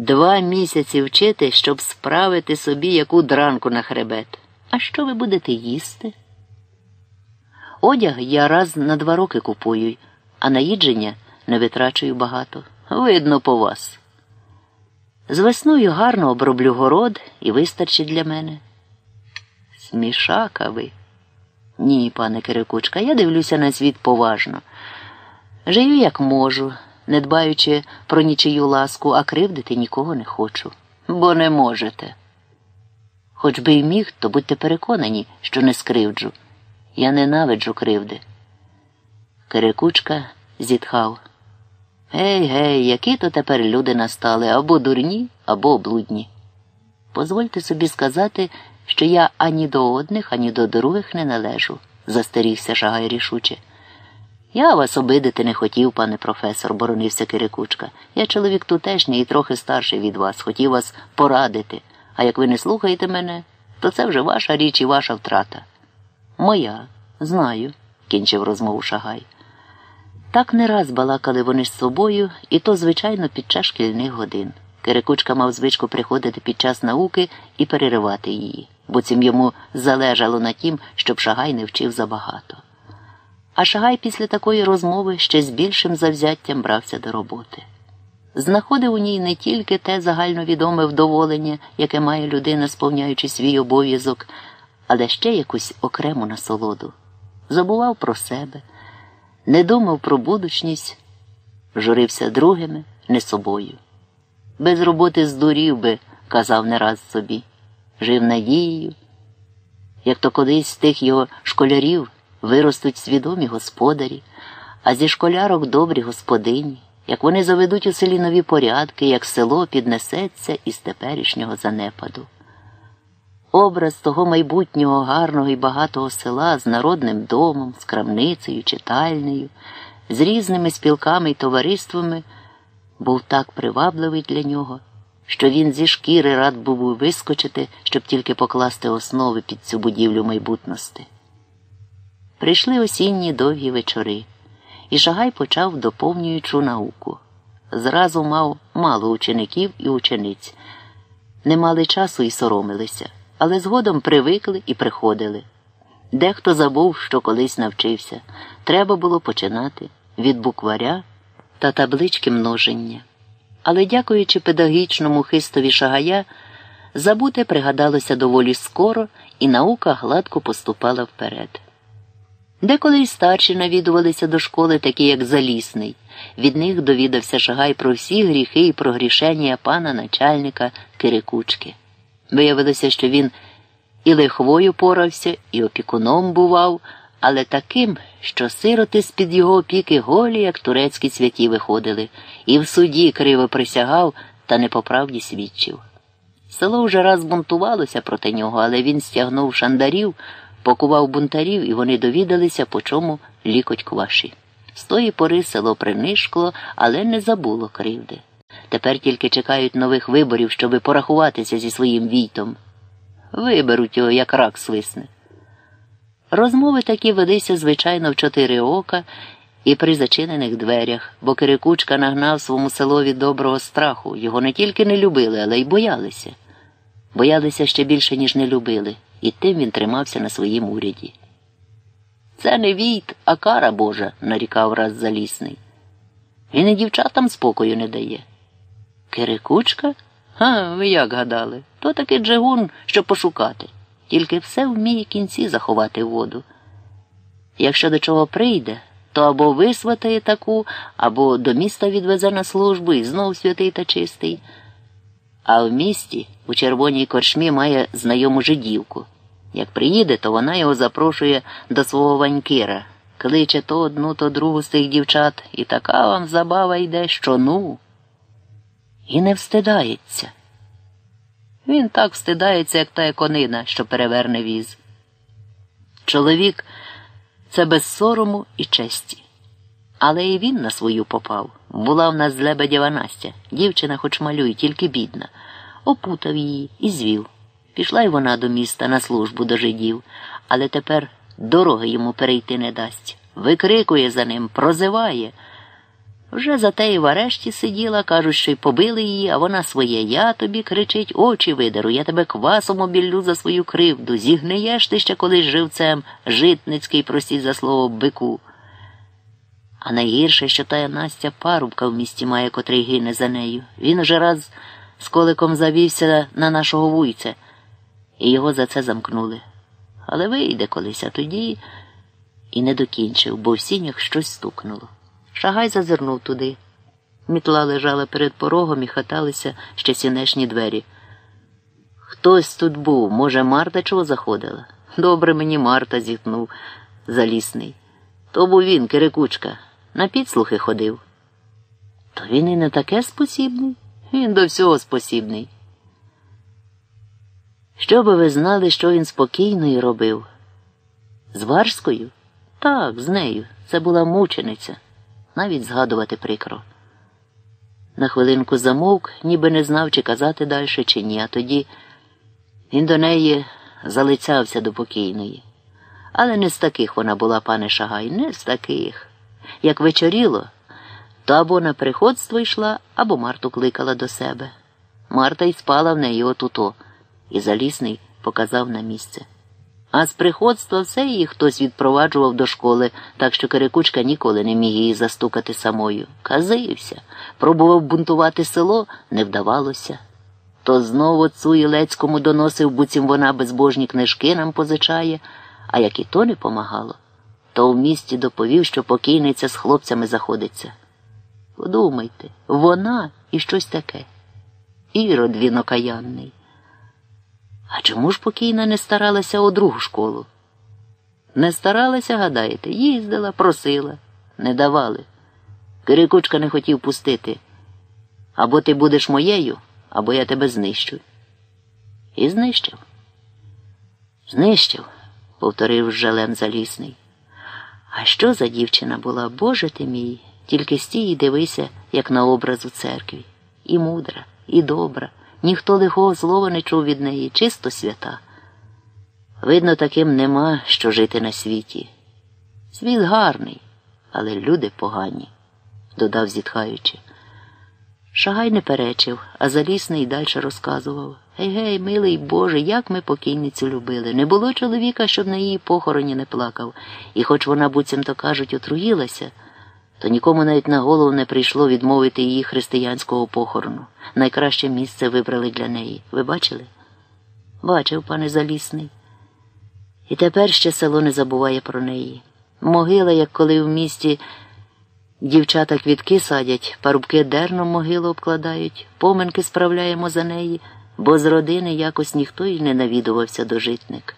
Два місяці вчити, щоб справити собі яку дранку на хребет. А що ви будете їсти? Одяг я раз на два роки купую, а наїдження не витрачую багато. Видно по вас. З весною гарно оброблю город і вистачить для мене. Смішака ви. Ні, пане Кирикучка, я дивлюся на світ поважно. Живу, як можу, не дбаючи про нічию ласку, а кривдити нікого не хочу, бо не можете. Хоч би й міг, то будьте переконані, що не скривджу. Я ненавиджу кривди. Кирикучка зітхав. Гей, гей, які то тепер люди настали або дурні, або облудні. Позвольте собі сказати, що я ані до одних, ані до других не належу, застерігся Шагай рішуче. Я вас обидити не хотів, пане професор, боронився Кирикучка. Я чоловік тутешній і трохи старший від вас, хотів вас порадити, а як ви не слухаєте мене, то це вже ваша річ і ваша втрата. Моя, знаю, кінчив розмову Шагай. Так не раз балакали вони з собою, і то, звичайно, під час шкільних годин. Кирикучка мав звичку приходити під час науки і переривати її, бо цим йому залежало на тім, щоб Шагай не вчив забагато. А Шагай після такої розмови ще з більшим завзяттям брався до роботи. Знаходив у ній не тільки те загальновідоме вдоволення, яке має людина, сповняючи свій обов'язок, але ще якусь окрему насолоду. Забував про себе, не думав про будучність, журився другими, не собою. Без роботи здурів би, казав не раз собі, жив надією, як то колись з тих його школярів виростуть свідомі господарі, а зі школярок добрі господині, як вони заведуть у селі нові порядки, як село піднесеться із теперішнього занепаду. Образ того майбутнього гарного і багатого села з народним домом, з крамницею, читальнею, з різними спілками і товариствами був так привабливий для нього, що він зі шкіри рад був вискочити, щоб тільки покласти основи під цю будівлю майбутності. Прийшли осінні довгі вечори, і Шагай почав доповнюючу науку. Зразу мав мало учеників і учениць, не мали часу і соромилися, але згодом привикли і приходили. Дехто забув, що колись навчився. Треба було починати від букваря та таблички множення. Але, дякуючи педагогічному хистові шагая, забуте пригадалося доволі скоро, і наука гладко поступала вперед. Деколи й старші навідувалися до школи, такі як Залісний. Від них довідався Шагай про всі гріхи і прогрішення пана начальника Кирикучки. Виявилося, що він і лихвою порався, і опікуном бував, але таким, що сироти з-під його опіки голі, як турецькі святі виходили, і в суді криво присягав та не по правді свідчив. Село вже раз бунтувалося проти нього, але він стягнув шандарів покував бунтарів, і вони довідалися, по чому лікоть кваші. З тої пори село принишкло, але не забуло кривди. Тепер тільки чекають нових виборів, щоби порахуватися зі своїм війтом. Виберуть його, як рак свисне. Розмови такі велися, звичайно, в чотири ока і при зачинених дверях, бо Кирикучка нагнав своєму селові доброго страху. Його не тільки не любили, але й боялися. Боялися ще більше, ніж не любили і тим він тримався на своїм уряді. Це не війт, а кара Божа, нарікав раз залісний. Він і дівчатам спокою не дає. Кирикучка? Га, ви як гадали? То таки джигун, що пошукати. Тільки все вміє кінці заховати воду. Якщо до чого прийде, то або висватає таку, або до міста відвезе на службу і знов святий та чистий. А в місті у червоній корчмі має знайому жидівку. Як приїде, то вона його запрошує до свого ванькира, кличе то одну, то другу з тих дівчат, і така вам забава йде, що ну. І не встидається. Він так встидається, як та конина, що переверне віз. Чоловік це без сорому і честі. Але і він на свою попав. Була в нас з Лебедєва Настя, дівчина, хоч малює, тільки бідна, опутав її і звів. Пішла й вона до міста на службу до жидів, але тепер дороги йому перейти не дасть. Викрикує за ним, прозиває. Вже за те і в арешті сиділа, кажуть, що й побили її, а вона своє я тобі кричить, очі видеру, я тебе квасом обіллю за свою кривду. Зігниєш ти ще колись живцем, житницький, простіть за слово, бику. А найгірше, що тая Настя парубка в місті має, котрий гине за нею. Він уже раз з коликом завівся на нашого вуйця, і його за це замкнули. Але вийде колись, а тоді і не докінчив, бо в сінях щось стукнуло. Шагай зазирнув туди. Мітла лежала перед порогом і хаталися ще сінешні двері. Хтось тут був, може, Марта чого заходила? Добре мені Марта зітхнув залісний. То був він, Кирикучка, на підслухи ходив. То він і не таке спосібний, він до всього спосібний. Що би ви знали, що він спокійно і робив? З Варською? Так, з нею. Це була мучениця, навіть згадувати прикро. На хвилинку замовк, ніби не знав, чи казати далі, чи ні, а тоді він до неї залицявся до покійної. Але не з таких вона була, пане Шагай, не з таких. Як вечоріло, то або на приходство йшла, або Марту кликала до себе. Марта й спала в неї отуто, і залісний показав на місце. А з приходства все її хтось відпроваджував до школи, так що Кирикучка ніколи не міг її застукати самою. Казився, пробував бунтувати село, не вдавалося. То знову отцу Ілецькому доносив, буцім вона безбожні книжки нам позичає, а як і то не помагало, то в місті доповів, що покійниця з хлопцями заходиться. Подумайте, вона і щось таке. Ірод він окаянний. А чому ж покійна не старалася у другу школу? Не старалася, гадаєте, їздила, просила, не давали. Кирикучка не хотів пустити. Або ти будеш моєю, або я тебе знищу. І знищив. Знищив, повторив з жалем залісний. А що за дівчина була, Боже ти мій, тільки стій і дивися, як на образ у церкві. І мудра, і добра. Ніхто лихого слова не чув від неї, чисто свята. Видно, таким нема що жити на світі. Світ гарний, але люди погані, додав зітхаючи. Шагай не перечив, а залісний далі розказував Гей, гей, милий Боже, як ми покійницю любили. Не було чоловіка, щоб на її похороні не плакав, і хоч вона, буцім то кажуть, отруїлася то нікому навіть на голову не прийшло відмовити її християнського похорону. Найкраще місце вибрали для неї. Ви бачили? Бачив, пане Залісний. І тепер ще село не забуває про неї. Могила, як коли в місті дівчата квітки садять, парубки дерном могилу обкладають, поминки справляємо за неї, бо з родини якось ніхто й не навідувався до житник.